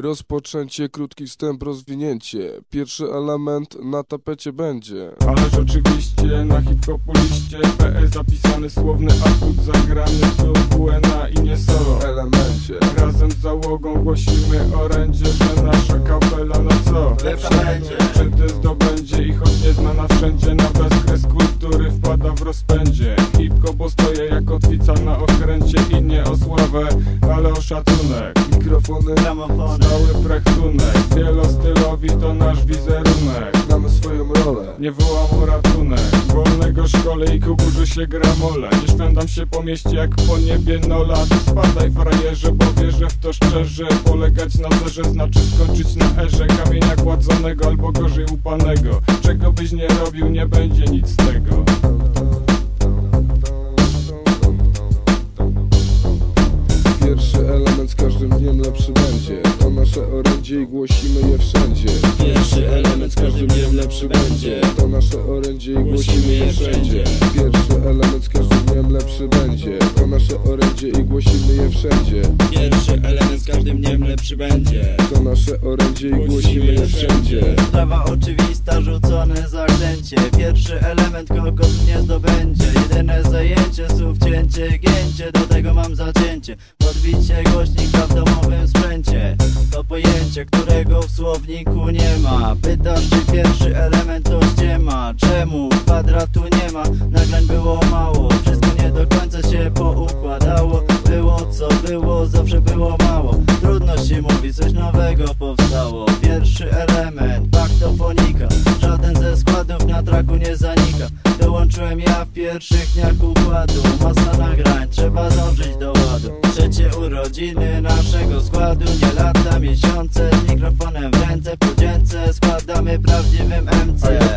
Rozpoczęcie, krótki wstęp, rozwinięcie. Pierwszy element na tapecie będzie. Ależ oczywiście na hip-hopu liście PS zapisany słowny atut zagrany tu WNA i nie solo W elemencie. Razem z załogą głosimy orędzie, że nasza kapela no co? Lepsza będzie. Czy ty zdobędzie i choć nieznana wszędzie na bezkres kultury wpada w rozpędzie ale o szacunek Mikrofony, Stały frechtunek, wielostylowi to nasz wizerunek. Znamy swoją rolę. Nie wołam o ratunek. Wolnego szkole i kuburzy się gramole. Nie szwendam się po mieście jak po niebie Nola. Ty spadaj frajerze, bo wierzę w to szczerze. Polegać na zerze znaczy skończyć na erze. Kamienia gładzonego albo gorzej upanego. Czego byś nie robił, nie będzie nic z tego Pierwszy element z każdym dniem lepszy będzie. To nasze orędzie i głosimy je wszędzie. Pierwszy element z każdym dniem lepszy będzie To nasze orędzie i głosimy je wszędzie. Pierwszy element z każdym dniem lepszy będzie. To nasze orędzie i głosimy je wszędzie. Pierwszy element z każdym dniem lepszy będzie To nasze orędzie i głosimy je wszędzie. Sprawa oczywista, rzucone zaklęcie Pierwszy element kokos nie zdobędzie cięcie, gięcie Do tego mam zacięcie. Podbicie głośnika w domowym sprzęcie. To pojęcie, którego w słowniku nie ma. Pytasz, czy pierwszy element to ściema? Czemu kwadratu nie ma? Nagrań było mało. Wszystko nie do końca się poukładało. Było co było, zawsze było mało. Trudno się mówi, coś nowego powstało. Pierwszy element, paktofonika. Żaden ze składów na traku nie zanika Dołączyłem ja w pierwszych dniach układu. Masa nagrań, trzeba dążyć do ładu. Trzecie urodziny naszego składu. Nie lata, miesiące Z mikrofonem w ręce, w podzięce Składamy prawdziwym MC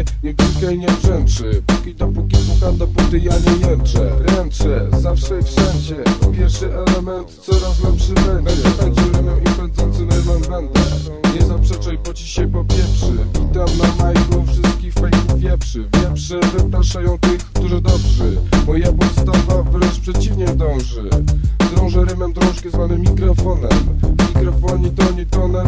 moje nie i nie brzęczy. Póki dopóki puka dopóty ja nie jęczę. Ręczę, zawsze i wszędzie. Pierwszy element coraz lepszy będzie Będzie rymem i pędzącym rymem będę. Nie zaprzeczaj, bo ci się popieprzy. Witam na majku wszystkich fejków wieprzy. Wieprze wypraszają tych, którzy dobrzy. Moja podstawa wręcz przeciwnie dąży. Drążę rymem drążkę zwanym mikrofonem Mikrofoni to nie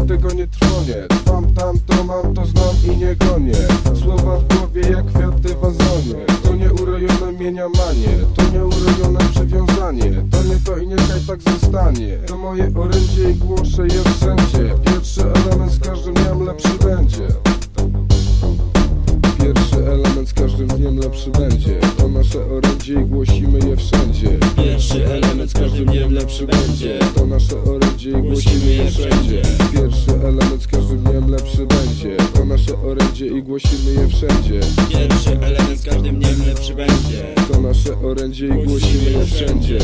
tego nie trwonie Trwam tam, to mam, to znam i nie gonię. Słowa w głowie jak kwiaty w wazonie To nie urojone mienia manie To nie urojone przywiązanie To nie to i niechaj tak zostanie. To moje orędzie i głoszę je wszędzie. Pierwszy element z każdym dniem lepszy będzie każdym dniem lepszy będzie. To nasze orędzie i głosimy je wszędzie. Pierwszy element z każdym dniem lepszy będzie. To nasze orędzie i głosimy je wszędzie. Pierwszy element z każdym dniem lepszy będzie. To nasze orędzie i głosimy je wszędzie. Pierwszy element z każdym dniem lepszy będzie. To nasze orędzie i głosimy je wszędzie